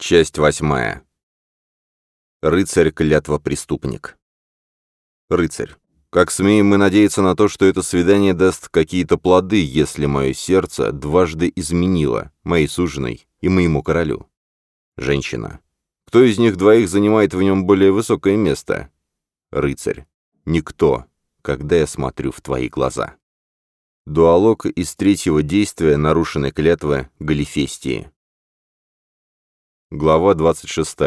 Часть восьмая. Рыцарь-клятва-преступник. Рыцарь. Как смеем мы надеяться на то, что это свидание даст какие-то плоды, если мое сердце дважды изменило моей суженой и моему королю? Женщина. Кто из них двоих занимает в нем более высокое место? Рыцарь. Никто, когда я смотрю в твои глаза. Дуалог из третьего действия нарушенной клятвы Галифестии. Глава 26.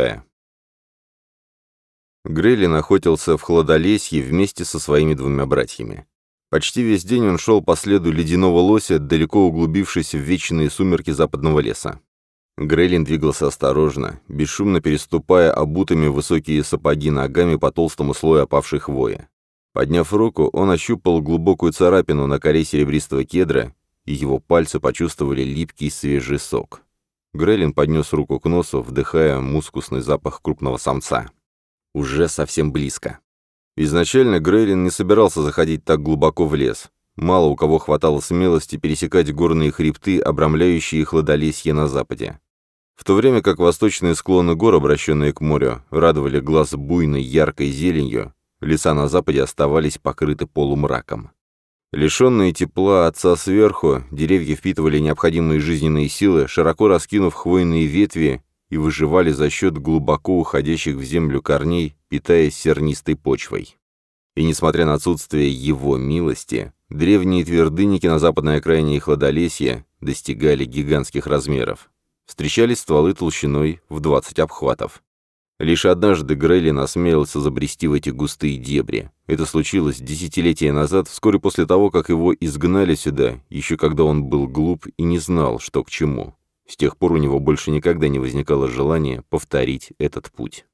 Грейлин находился в Хладолесье вместе со своими двумя братьями. Почти весь день он шел по следу ледяного лося, далеко углубившись в вечные сумерки западного леса. Грейлин двигался осторожно, бесшумно переступая обутыми высокие сапоги ногами по толстому слою опавшей хвои. Подняв руку, он ощупал глубокую царапину на коре серебристого кедра, и его пальцы почувствовали липкий свежий сок. Грелин поднес руку к носу, вдыхая мускусный запах крупного самца. Уже совсем близко. Изначально Грейлин не собирался заходить так глубоко в лес. Мало у кого хватало смелости пересекать горные хребты, обрамляющие хладолесье на западе. В то время как восточные склоны гор, обращенные к морю, радовали глаз буйной яркой зеленью, леса на западе оставались покрыты полумраком. Лишенные тепла отца сверху, деревья впитывали необходимые жизненные силы, широко раскинув хвойные ветви и выживали за счет глубоко уходящих в землю корней, питаясь сернистой почвой. И несмотря на отсутствие его милости, древние твердыники на западной окраине их ладолесья достигали гигантских размеров. Встречались стволы толщиной в 20 обхватов. Лишь однажды Грейлин осмелился забрести в эти густые дебри. Это случилось десятилетия назад, вскоре после того, как его изгнали сюда, еще когда он был глуп и не знал, что к чему. С тех пор у него больше никогда не возникало желания повторить этот путь.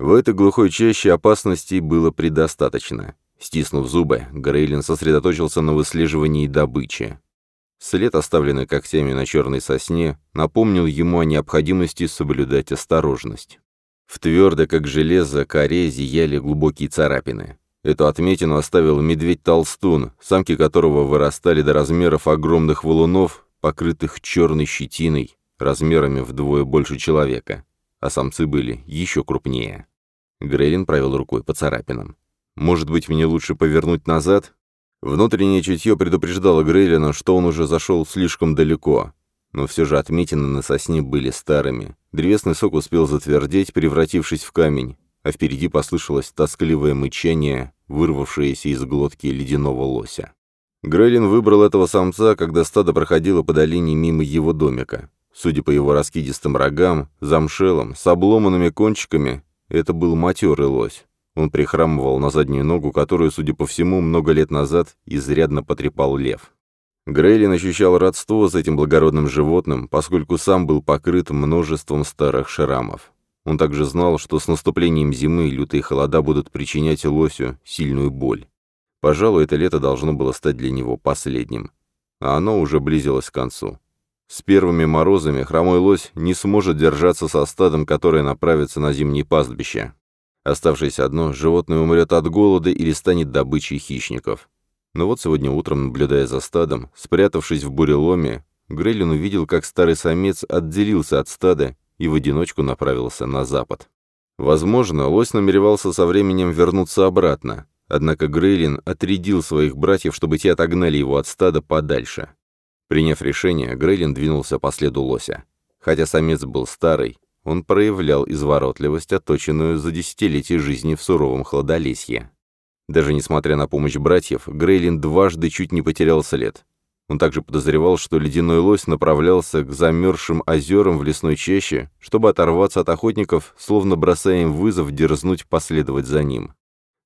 В этой глухой чаще опасностей было предостаточно. Стиснув зубы, Грейлин сосредоточился на выслеживании добычи. След, оставленный когтями на черной сосне, напомнил ему о необходимости соблюдать осторожность. В твердо, как железо, коре зияли глубокие царапины. Эту отметину оставил медведь-толстун, самки которого вырастали до размеров огромных валунов, покрытых черной щетиной, размерами вдвое больше человека, а самцы были еще крупнее. Грейлин провел рукой по царапинам. «Может быть, мне лучше повернуть назад?» Внутреннее чутье предупреждало Грейлина, что он уже зашел слишком далеко но все же отметины на сосне были старыми. Древесный сок успел затвердеть, превратившись в камень, а впереди послышалось тоскливое мычание, вырвавшееся из глотки ледяного лося. Грейлин выбрал этого самца, когда стадо проходило по долине мимо его домика. Судя по его раскидистым рогам, замшелым, с обломанными кончиками, это был матерый лось. Он прихрамывал на заднюю ногу, которую, судя по всему, много лет назад изрядно потрепал лев. Грейлин ощущал родство с этим благородным животным, поскольку сам был покрыт множеством старых шрамов. Он также знал, что с наступлением зимы лютые холода будут причинять лосю сильную боль. Пожалуй, это лето должно было стать для него последним. А оно уже близилось к концу. С первыми морозами хромой лось не сможет держаться со стадом, которое направится на зимние пастбища. Оставшееся одно, животное умрет от голода или станет добычей хищников. Но вот сегодня утром, наблюдая за стадом, спрятавшись в буреломе, Грейлин увидел, как старый самец отделился от стада и в одиночку направился на запад. Возможно, лось намеревался со временем вернуться обратно, однако Грейлин отрядил своих братьев, чтобы те отогнали его от стада подальше. Приняв решение, Грейлин двинулся по следу лося. Хотя самец был старый, он проявлял изворотливость, оточенную за десятилетия жизни в суровом хладолесье. Даже несмотря на помощь братьев, Грейлин дважды чуть не потерял след. Он также подозревал, что ледяной лось направлялся к замерзшим озерам в лесной чаще, чтобы оторваться от охотников, словно бросая им вызов дерзнуть последовать за ним.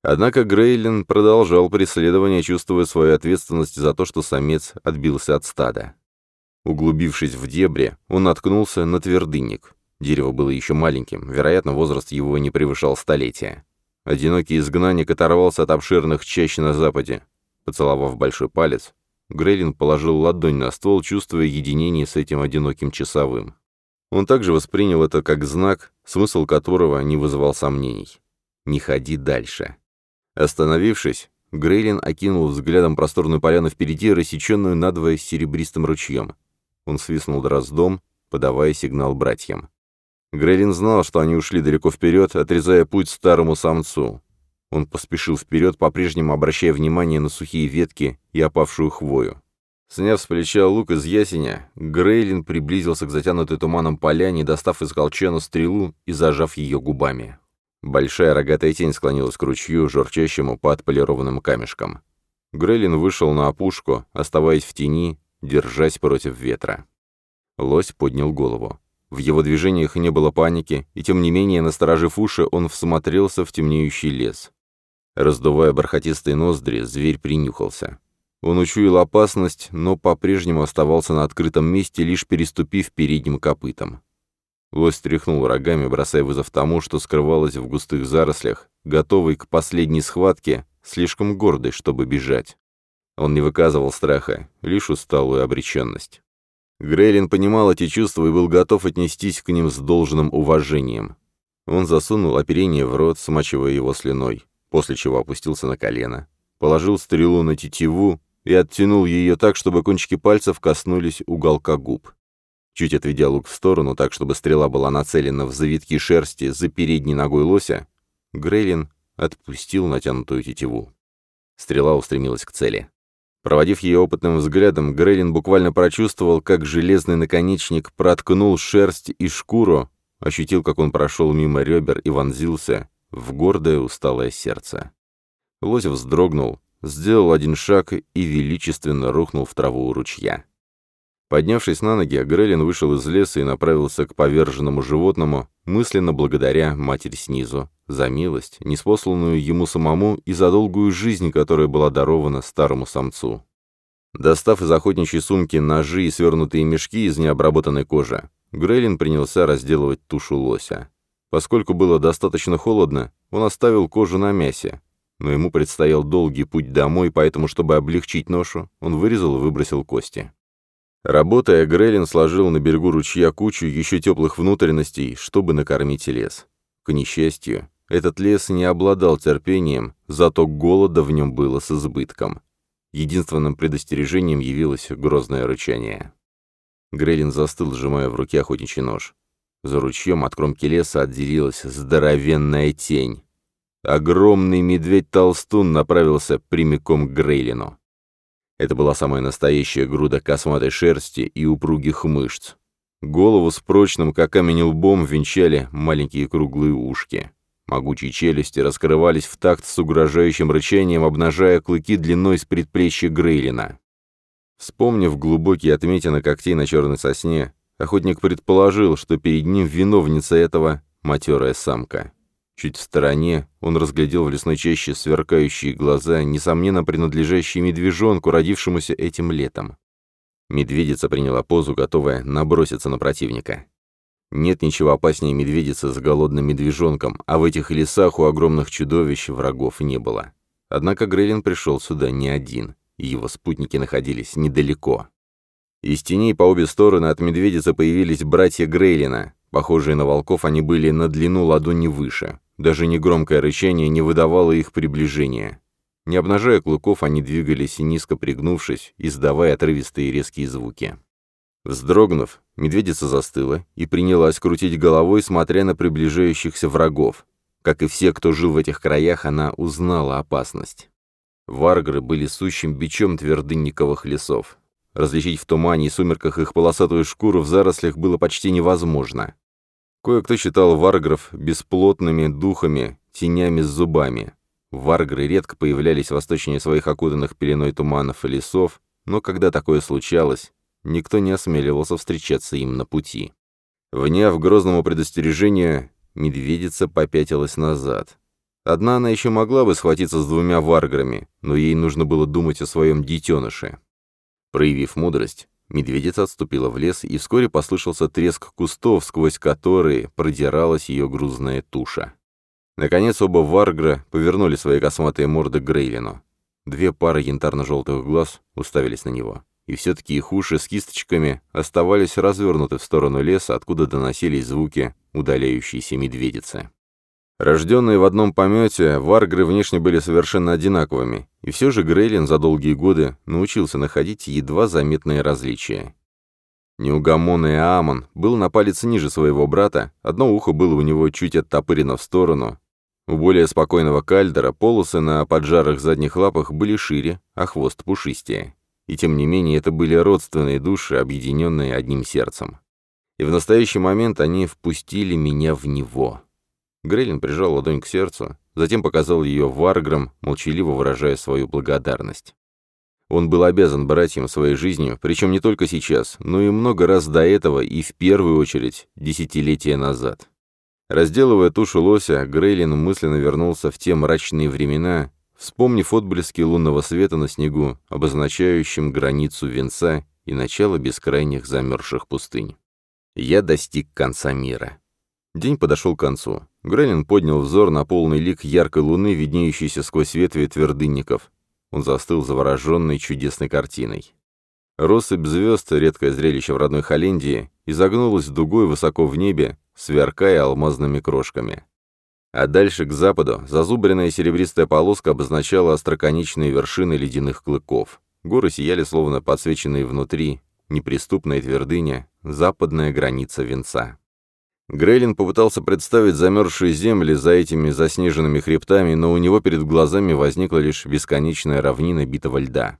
Однако Грейлин продолжал преследование, чувствуя свою ответственность за то, что самец отбился от стада. Углубившись в дебри, он наткнулся на твердынник. Дерево было еще маленьким, вероятно, возраст его не превышал столетия. Одинокий изгнанник оторвался от обширных чащ на западе. Поцеловав большой палец, Грейлин положил ладонь на ствол, чувствуя единение с этим одиноким часовым. Он также воспринял это как знак, смысл которого не вызывал сомнений. «Не ходи дальше». Остановившись, Грейлин окинул взглядом просторную поляну впереди, рассеченную надвое серебристым ручьем. Он свистнул дроздом, подавая сигнал братьям. Грелин знал, что они ушли далеко вперед, отрезая путь старому самцу. Он поспешил вперед, по-прежнему обращая внимание на сухие ветки и опавшую хвою. Сняв с плеча лук из ясеня, Грейлин приблизился к затянутой туманом поляне, достав из колчана стрелу и зажав ее губами. Большая рогатая тень склонилась к ручью, журчащему по отполированным камешкам. Грейлин вышел на опушку, оставаясь в тени, держась против ветра. Лось поднял голову. В его движениях не было паники, и тем не менее, насторожив уши, он всмотрелся в темнеющий лес. Раздувая бархатистые ноздри, зверь принюхался. Он учуял опасность, но по-прежнему оставался на открытом месте, лишь переступив передним копытом. Лось тряхнул рогами, бросая вызов тому, что скрывалось в густых зарослях, готовый к последней схватке, слишком гордый, чтобы бежать. Он не выказывал страха, лишь усталую обреченность. Грейлин понимал эти чувства и был готов отнестись к ним с должным уважением. Он засунул оперение в рот, смачивая его слюной, после чего опустился на колено, положил стрелу на тетиву и оттянул ее так, чтобы кончики пальцев коснулись уголка губ. Чуть отведя лук в сторону, так, чтобы стрела была нацелена в завитки шерсти за передней ногой лося, Грейлин отпустил натянутую тетиву. Стрела устремилась к цели. Проводив ее опытным взглядом, Грейлин буквально прочувствовал, как железный наконечник проткнул шерсть и шкуру, ощутил, как он прошел мимо ребер и вонзился в гордое усталое сердце. Лось вздрогнул, сделал один шаг и величественно рухнул в траву у ручья. Поднявшись на ноги, Грелин вышел из леса и направился к поверженному животному, мысленно благодаря матери снизу за милость, неспосланную ему самому и за долгую жизнь, которая была дарована старому самцу. Достав из охотничьей сумки ножи и свернутые мешки из необработанной кожи, Грейлин принялся разделывать тушу лося. Поскольку было достаточно холодно, он оставил кожу на мясе, но ему предстоял долгий путь домой, поэтому, чтобы облегчить ношу, он вырезал и выбросил кости. Работая, Грелин сложил на берегу ручья кучу еще теплых внутренностей, чтобы накормить лес. К несчастью, этот лес не обладал терпением, зато голода в нем было с избытком. Единственным предостережением явилось грозное рычание. Грелин застыл, сжимая в руке охотничий нож. За ручьем от кромки леса отделилась здоровенная тень. Огромный медведь-толстун направился прямиком к Грейлину. Это была самая настоящая груда косматой шерсти и упругих мышц. Голову с прочным, как камень лбом, венчали маленькие круглые ушки. Могучие челюсти раскрывались в такт с угрожающим рычанием, обнажая клыки длиной с предплечья Грейлина. Вспомнив глубокие отметины когтей на черной сосне, охотник предположил, что перед ним виновница этого матерая самка. Чуть в стороне он разглядел в лесной чаще сверкающие глаза, несомненно принадлежащие медвежонку, родившемуся этим летом. Медведица приняла позу, готовая наброситься на противника. Нет ничего опаснее медведицы с голодным медвежонком, а в этих лесах у огромных чудовищ врагов не было. Однако Грейлин пришел сюда не один, и его спутники находились недалеко. Из теней по обе стороны от медведицы появились братья Грейлина. Похожие на волков, они были на длину ладони выше. Даже негромкое рычание не выдавало их приближения. Не обнажая клыков, они двигались, низко пригнувшись, издавая отрывистые резкие звуки. Вздрогнув, медведица застыла и принялась крутить головой, смотря на приближающихся врагов. Как и все, кто жил в этих краях, она узнала опасность. Варгры были сущим бичом твердынниковых лесов. Различить в тумане и сумерках их полосатую шкуру в зарослях было почти невозможно. Кое-кто считал варгров бесплотными духами, тенями с зубами. Варгры редко появлялись восточнее своих окутанных пеленой туманов и лесов, но когда такое случалось, никто не осмеливался встречаться им на пути. Вняв грозному предостережению, медведица попятилась назад. Одна она еще могла бы схватиться с двумя варграми, но ей нужно было думать о своем детеныше. Проявив мудрость, Медведица отступила в лес, и вскоре послышался треск кустов, сквозь которые продиралась ее грузная туша. Наконец оба варгра повернули свои косматые морды к Грейлину. Две пары янтарно-желтых глаз уставились на него. И все-таки их уши с кисточками оставались развернуты в сторону леса, откуда доносились звуки удаляющейся медведицы. Рожденные в одном помете, варгры внешне были совершенно одинаковыми, и все же Грейлин за долгие годы научился находить едва заметные различия. Неугомонный Аамон был на палец ниже своего брата, одно ухо было у него чуть оттопырено в сторону. У более спокойного кальдера полосы на поджарых задних лапах были шире, а хвост пушистее. И тем не менее это были родственные души, объединенные одним сердцем. И в настоящий момент они впустили меня в него. Грейлин прижал ладонь к сердцу, затем показал ее варграм, молчаливо выражая свою благодарность. Он был обязан братьям своей жизнью, причем не только сейчас, но и много раз до этого и в первую очередь десятилетия назад. Разделывая тушу лося, Грейлин мысленно вернулся в те мрачные времена, вспомнив отблески лунного света на снегу, обозначающим границу венца и начало бескрайних замерзших пустынь. «Я достиг конца мира», День подошел к концу. Гренин поднял взор на полный лик яркой луны, виднеющейся сквозь ветви твердынников. Он застыл завороженный чудесной картиной. Россыпь звезд, редкое зрелище в родной Холлендии, изогнулась дугой высоко в небе, сверкая алмазными крошками. А дальше, к западу, зазубренная серебристая полоска обозначала остроконечные вершины ледяных клыков. Горы сияли, словно подсвеченные внутри, неприступная твердыня, западная граница венца. Грейлин попытался представить замерзшие земли за этими заснеженными хребтами, но у него перед глазами возникла лишь бесконечная равнина битого льда.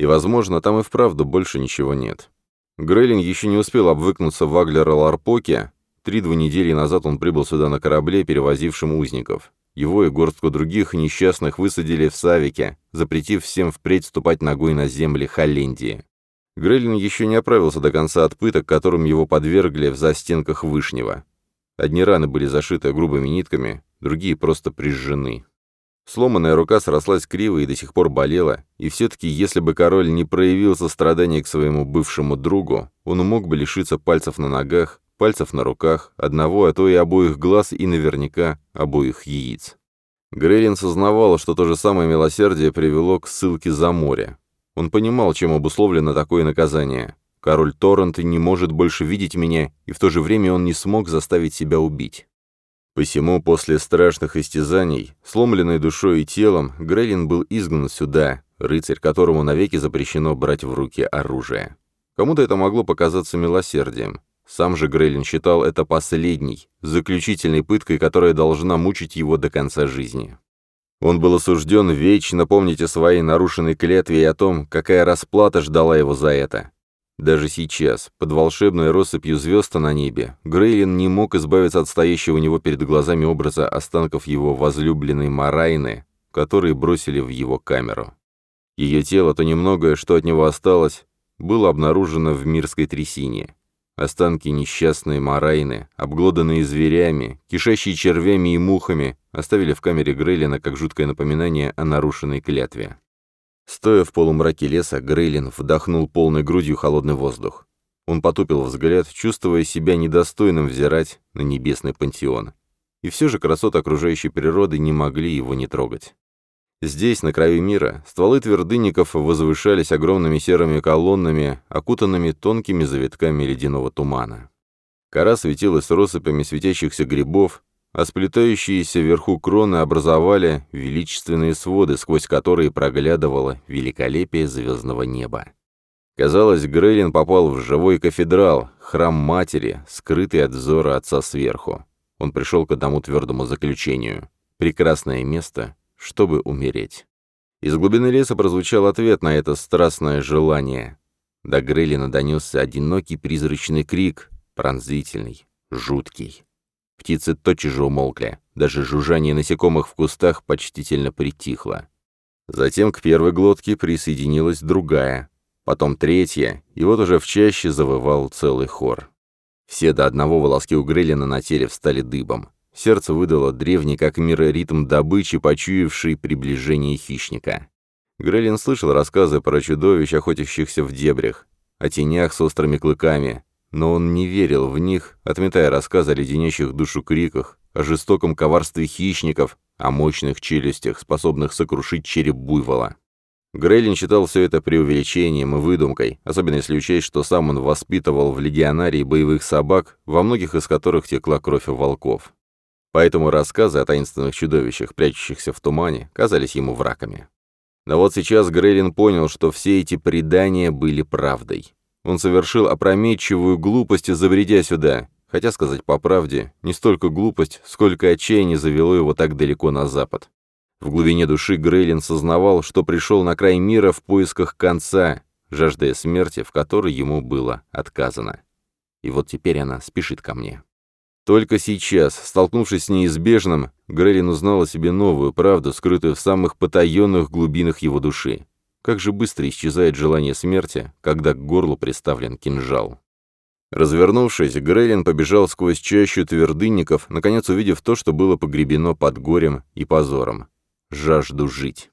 И, возможно, там и вправду больше ничего нет. Грейлин еще не успел обвыкнуться в Аглера Ларпоке. Три-два недели назад он прибыл сюда на корабле, перевозившем узников. Его и горстку других несчастных высадили в Савике, запретив всем впредь ступать ногой на земли Холлендии. Грелин еще не оправился до конца от пыток, которым его подвергли в застенках Вышнего. Одни раны были зашиты грубыми нитками, другие просто прижжены. Сломанная рука срослась криво и до сих пор болела, и все-таки, если бы король не проявил сострадания к своему бывшему другу, он мог бы лишиться пальцев на ногах, пальцев на руках, одного, а то и обоих глаз и наверняка обоих яиц. Грейлин сознавал, что то же самое милосердие привело к ссылке за море. Он понимал, чем обусловлено такое наказание. Король Торрент не может больше видеть меня, и в то же время он не смог заставить себя убить. Посему после страшных истязаний, сломленной душой и телом, Грейлин был изгнан сюда, рыцарь которому навеки запрещено брать в руки оружие. Кому-то это могло показаться милосердием. Сам же Грейлин считал это последней, заключительной пыткой, которая должна мучить его до конца жизни. Он был осужден вечно помнить о своей нарушенной клятве и о том, какая расплата ждала его за это. Даже сейчас, под волшебной россыпью звезд на небе, Грейлин не мог избавиться от стоящего у него перед глазами образа останков его возлюбленной Марайны, которые бросили в его камеру. Ее тело, то немногое, что от него осталось, было обнаружено в мирской трясине. Останки несчастной Марайны, обглоданные зверями, кишащие червями и мухами, Оставили в камере Грейлина как жуткое напоминание о нарушенной клятве. Стоя в полумраке леса, Грейлин вдохнул полной грудью холодный воздух. Он потупил взгляд, чувствуя себя недостойным взирать на небесный пантеон. И все же красоты окружающей природы не могли его не трогать. Здесь, на краю мира, стволы твердынников возвышались огромными серыми колоннами, окутанными тонкими завитками ледяного тумана. Кора светилась россыпями светящихся грибов, а сплетающиеся вверху кроны образовали величественные своды, сквозь которые проглядывало великолепие звездного неба. Казалось, Грейлин попал в живой кафедрал, храм матери, скрытый от взора отца сверху. Он пришел к одному твердому заключению. Прекрасное место, чтобы умереть. Из глубины леса прозвучал ответ на это страстное желание. До Грейлина донесся одинокий призрачный крик, пронзительный, жуткий. Птицы тотчас же умолкли. Даже жужжание насекомых в кустах почтительно притихло. Затем к первой глотке присоединилась другая, потом третья, и вот уже в чаще завывал целый хор. Все до одного волоски у Грелина на теле встали дыбом. Сердце выдало древний как мир ритм добычи, почуявший приближение хищника. Грелин слышал рассказы про чудовищ, охотящихся в дебрях, о тенях с острыми клыками, но он не верил в них, отметая рассказы о леденящих душу криках, о жестоком коварстве хищников, о мощных челюстях, способных сокрушить череп буйвола. Грейлин считал все это преувеличением и выдумкой, особенно если учесть, что сам он воспитывал в легионарии боевых собак, во многих из которых текла кровь у волков. Поэтому рассказы о таинственных чудовищах, прячущихся в тумане, казались ему враками. Но вот сейчас Грейлин понял, что все эти предания были правдой. Он совершил опрометчивую глупость, забредя сюда. Хотя, сказать по правде, не столько глупость, сколько отчаяние завело его так далеко на запад. В глубине души Грейлин сознавал, что пришел на край мира в поисках конца, жаждая смерти, в которой ему было отказано. И вот теперь она спешит ко мне. Только сейчас, столкнувшись с неизбежным, Грейлин узнал о себе новую правду, скрытую в самых потаенных глубинах его души. Как же быстро исчезает желание смерти, когда к горлу приставлен кинжал. Развернувшись, Грейлин побежал сквозь чащу твердынников, наконец увидев то, что было погребено под горем и позором. Жажду жить.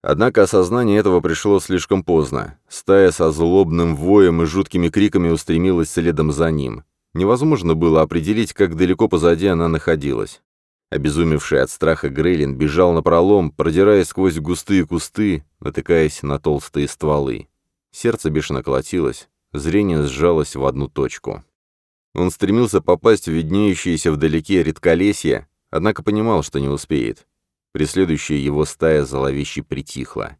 Однако осознание этого пришло слишком поздно. Стая со злобным воем и жуткими криками устремилась следом за ним. Невозможно было определить, как далеко позади она находилась. Обезумевший от страха Грейлин бежал напролом, продираясь сквозь густые кусты, натыкаясь на толстые стволы. Сердце бешено колотилось, зрение сжалось в одну точку. Он стремился попасть в виднеющиеся вдалеке редколесье, однако понимал, что не успеет. Преследующая его стая зловеще притихла.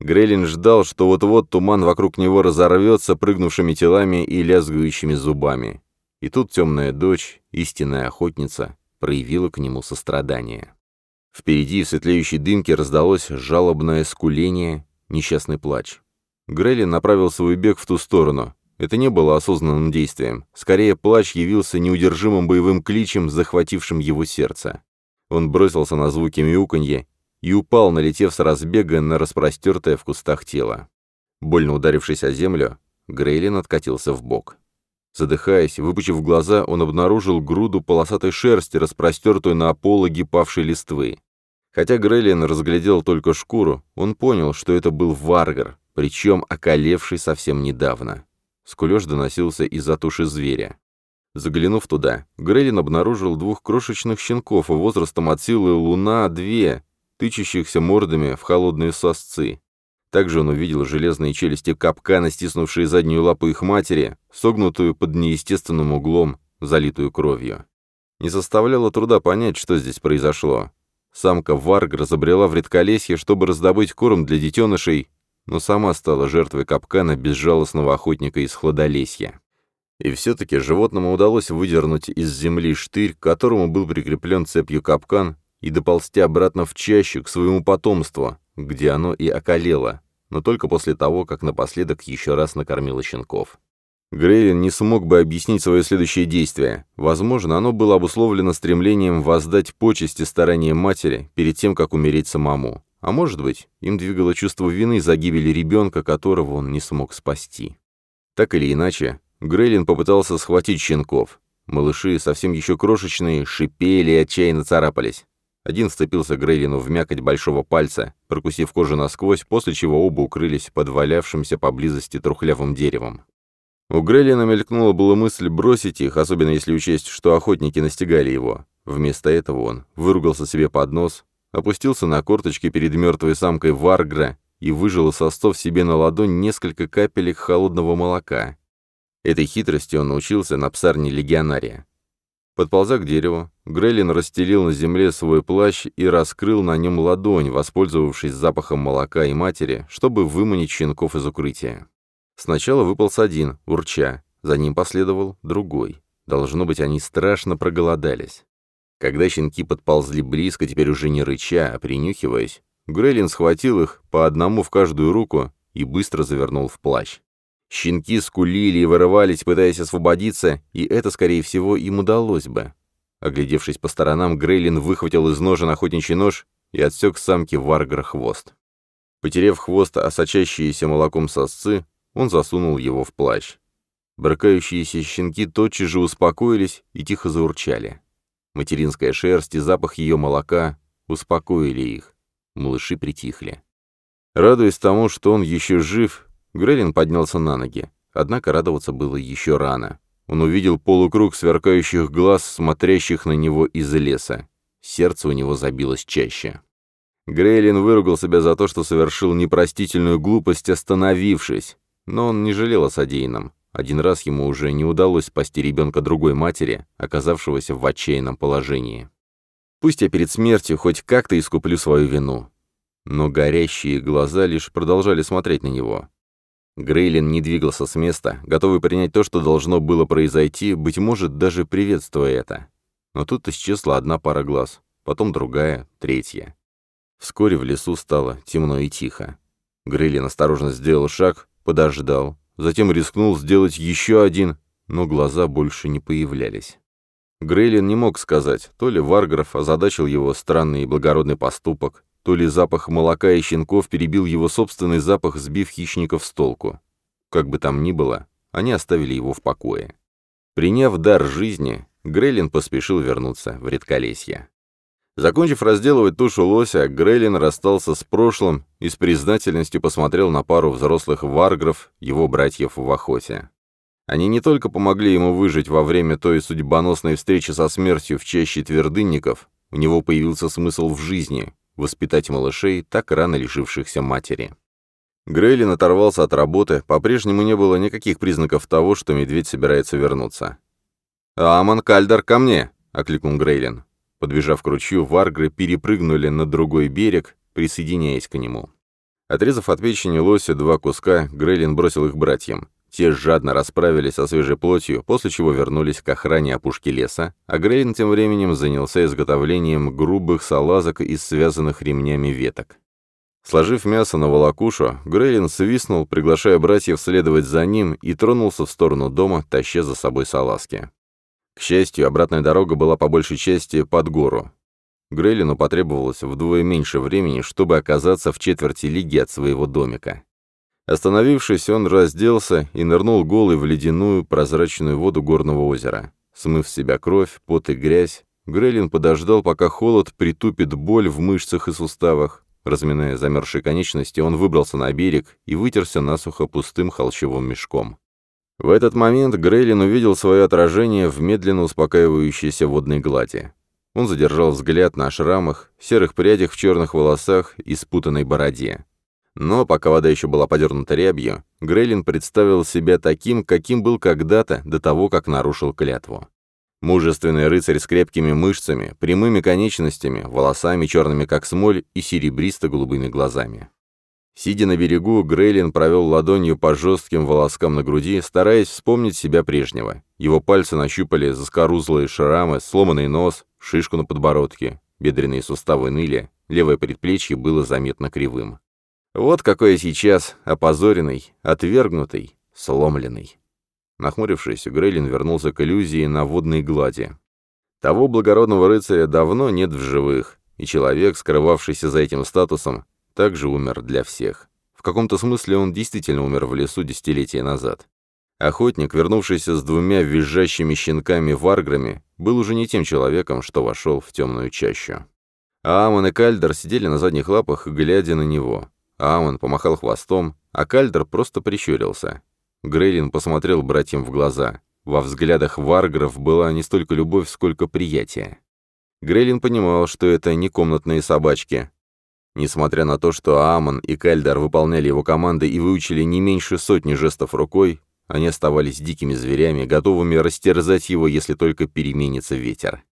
Грейлин ждал, что вот-вот туман вокруг него разорвется прыгнувшими телами и лязгающими зубами. И тут темная дочь, истинная охотница, проявила к нему сострадание. Впереди в светлеющей дымке раздалось жалобное скуление, несчастный плач. Грелли направил свой бег в ту сторону. Это не было осознанным действием. Скорее, плач явился неудержимым боевым кличем, захватившим его сердце. Он бросился на звуки мяуканья и упал, налетев с разбега на распростертое в кустах тело. Больно ударившись о землю, Грейлин откатился в бок. Задыхаясь, выпучив глаза, он обнаружил груду полосатой шерсти, распростертую на пологе павшей листвы. Хотя Грейлин разглядел только шкуру, он понял, что это был варгар, причем околевший совсем недавно. Скулеж доносился из-за туши зверя. Заглянув туда, Грейлин обнаружил двух крошечных щенков возрастом от силы луна две, тычащихся мордами в холодные сосцы. Также он увидел железные челюсти капкана, стиснувшие заднюю лапу их матери, согнутую под неестественным углом, залитую кровью. Не составляло труда понять, что здесь произошло. Самка Варг разобрела в редколесье, чтобы раздобыть корм для детенышей, но сама стала жертвой капкана безжалостного охотника из хладолесья. И все-таки животному удалось выдернуть из земли штырь, к которому был прикреплен цепью капкан, и доползти обратно в чащу к своему потомству, где оно и околело, но только после того, как напоследок еще раз накормило щенков. Грейлин не смог бы объяснить свое следующее действие. Возможно, оно было обусловлено стремлением воздать почести стараниям матери перед тем, как умереть самому. А может быть, им двигало чувство вины за гибель ребенка, которого он не смог спасти. Так или иначе, Грейлин попытался схватить щенков. Малыши, совсем еще крошечные, шипели и отчаянно царапались. Один вцепился Грейлину в мякоть большого пальца, прокусив кожу насквозь, после чего оба укрылись под валявшимся поблизости трухлявым деревом. У Грейлина мелькнула была мысль бросить их, особенно если учесть, что охотники настигали его. Вместо этого он выругался себе под нос, опустился на корточки перед мертвой самкой Варгра и выжил из состов себе на ладонь несколько капелек холодного молока. Этой хитрости он научился на псарне легионария. Подползя к дереву, Грейлин расстелил на земле свой плащ и раскрыл на нем ладонь, воспользовавшись запахом молока и матери, чтобы выманить щенков из укрытия. Сначала выполз один, урча, за ним последовал другой. Должно быть, они страшно проголодались. Когда щенки подползли близко, теперь уже не рыча, а принюхиваясь, Грейлин схватил их по одному в каждую руку и быстро завернул в плащ. Щенки скулили и вырывались, пытаясь освободиться, и это, скорее всего, им удалось бы. Оглядевшись по сторонам, Грейлин выхватил из ножен охотничий нож и отсек самке Варгра хвост. Потерев хвост о сочащиеся молоком сосцы, он засунул его в плащ. Брыкающиеся щенки тотчас же успокоились и тихо заурчали. Материнская шерсть и запах ее молока успокоили их. Малыши притихли. Радуясь тому, что он еще жив, Грелин поднялся на ноги. Однако радоваться было еще рано. Он увидел полукруг сверкающих глаз, смотрящих на него из леса. Сердце у него забилось чаще. Грейлин выругал себя за то, что совершил непростительную глупость, остановившись. Но он не жалел о содеянном. Один раз ему уже не удалось спасти ребенка другой матери, оказавшегося в отчаянном положении. «Пусть я перед смертью хоть как-то искуплю свою вину». Но горящие глаза лишь продолжали смотреть на него. Грейлин не двигался с места, готовый принять то, что должно было произойти, быть может, даже приветствуя это. Но тут исчезла одна пара глаз, потом другая, третья. Вскоре в лесу стало темно и тихо. Грейлин осторожно сделал шаг, подождал, затем рискнул сделать еще один, но глаза больше не появлялись. Грейлин не мог сказать, то ли Варграф озадачил его странный и благородный поступок, то ли запах молока и щенков перебил его собственный запах, сбив хищников с толку. Как бы там ни было, они оставили его в покое. Приняв дар жизни, Грейлин поспешил вернуться в редколесье. Закончив разделывать тушу лося, Грейлин расстался с прошлым и с признательностью посмотрел на пару взрослых варгров, его братьев в охоте. Они не только помогли ему выжить во время той судьбоносной встречи со смертью в чаще твердынников, у него появился смысл в жизни, воспитать малышей, так рано лишившихся матери. Грейлин оторвался от работы, по-прежнему не было никаких признаков того, что медведь собирается вернуться. «Амон Кальдар, ко мне!» — окликнул Грейлин. Подбежав к ручью, варгры перепрыгнули на другой берег, присоединяясь к нему. Отрезав от печени лося два куска, Грейлин бросил их братьям. Те жадно расправились со свежей плотью, после чего вернулись к охране опушки леса, а Грейн тем временем занялся изготовлением грубых салазок из связанных ремнями веток. Сложив мясо на волокушу, Грейлин свистнул, приглашая братьев следовать за ним, и тронулся в сторону дома, таща за собой салазки. К счастью, обратная дорога была по большей части под гору. Грейлину потребовалось вдвое меньше времени, чтобы оказаться в четверти лиги от своего домика. Остановившись, он разделся и нырнул голый в ледяную прозрачную воду горного озера. Смыв с себя кровь, пот и грязь, Грейлин подождал, пока холод притупит боль в мышцах и суставах. Разминая замерзшие конечности, он выбрался на берег и вытерся насухо пустым холщевым мешком. В этот момент Грейлин увидел свое отражение в медленно успокаивающейся водной глади. Он задержал взгляд на шрамах, серых прядях в черных волосах и спутанной бороде. Но пока вода еще была подернута рябью, Грейлин представил себя таким, каким был когда-то, до того, как нарушил клятву. Мужественный рыцарь с крепкими мышцами, прямыми конечностями, волосами черными как смоль и серебристо-голубыми глазами. Сидя на берегу, Грейлин провел ладонью по жестким волоскам на груди, стараясь вспомнить себя прежнего. Его пальцы нащупали заскорузлые шрамы, сломанный нос, шишку на подбородке, бедренные суставы ныли, левое предплечье было заметно кривым. Вот какой я сейчас, опозоренный, отвергнутый, сломленный. Нахмурившись, Грейлин вернулся к иллюзии на водной глади. Того благородного рыцаря давно нет в живых, и человек, скрывавшийся за этим статусом, также умер для всех. В каком-то смысле он действительно умер в лесу десятилетия назад. Охотник, вернувшийся с двумя визжащими щенками-варграми, был уже не тем человеком, что вошел в темную чащу. А Амон и Кальдер сидели на задних лапах, глядя на него. Амон помахал хвостом, а Кальдер просто прищурился. Грейлин посмотрел братьям в глаза. Во взглядах варгров была не столько любовь, сколько приятие. Грейлин понимал, что это не комнатные собачки. Несмотря на то, что Амон и Кальдер выполняли его команды и выучили не меньше сотни жестов рукой, они оставались дикими зверями, готовыми растерзать его, если только переменится ветер.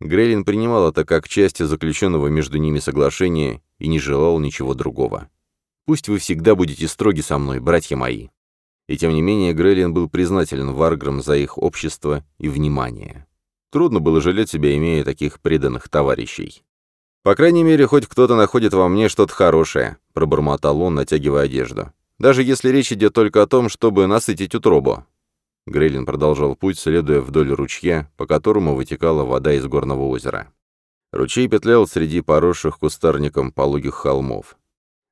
Грейлин принимал это как часть заключенного между ними соглашения и не желал ничего другого. Пусть вы всегда будете строги со мной, братья мои». И тем не менее Грелин был признателен Варграм за их общество и внимание. Трудно было жалеть себя, имея таких преданных товарищей. «По крайней мере, хоть кто-то находит во мне что-то хорошее», — пробормотал он, натягивая одежду. «Даже если речь идет только о том, чтобы насытить утробу». Грейлин продолжал путь, следуя вдоль ручья, по которому вытекала вода из горного озера. Ручей петлял среди поросших кустарником пологих холмов.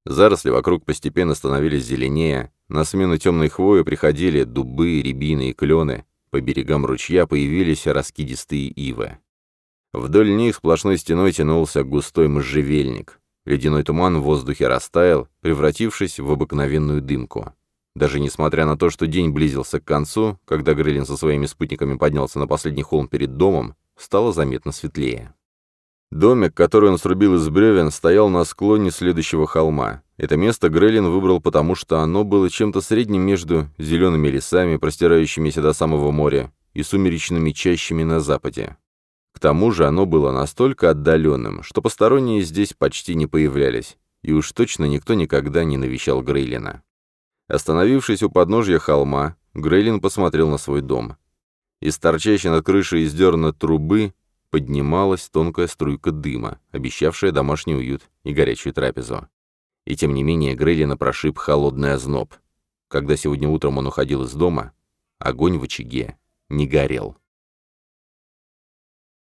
Заросли вокруг постепенно становились зеленее, на смену темной хвои приходили дубы, рябины и клены, по берегам ручья появились раскидистые ивы. Вдоль них сплошной стеной тянулся густой можжевельник. Ледяной туман в воздухе растаял, превратившись в обыкновенную дымку. Даже несмотря на то, что день близился к концу, когда Грылин со своими спутниками поднялся на последний холм перед домом, стало заметно светлее. Домик, который он срубил из бревен, стоял на склоне следующего холма. Это место Грелин выбрал потому, что оно было чем-то средним между зелеными лесами, простирающимися до самого моря, и сумеречными чащами на западе. К тому же оно было настолько отдаленным, что посторонние здесь почти не появлялись, и уж точно никто никогда не навещал Грейлина. Остановившись у подножья холма, Грейлин посмотрел на свой дом. Из торчащей над крышей издерна трубы поднималась тонкая струйка дыма, обещавшая домашний уют и горячую трапезу. И тем не менее Грейлина прошиб холодный озноб. Когда сегодня утром он уходил из дома, огонь в очаге не горел.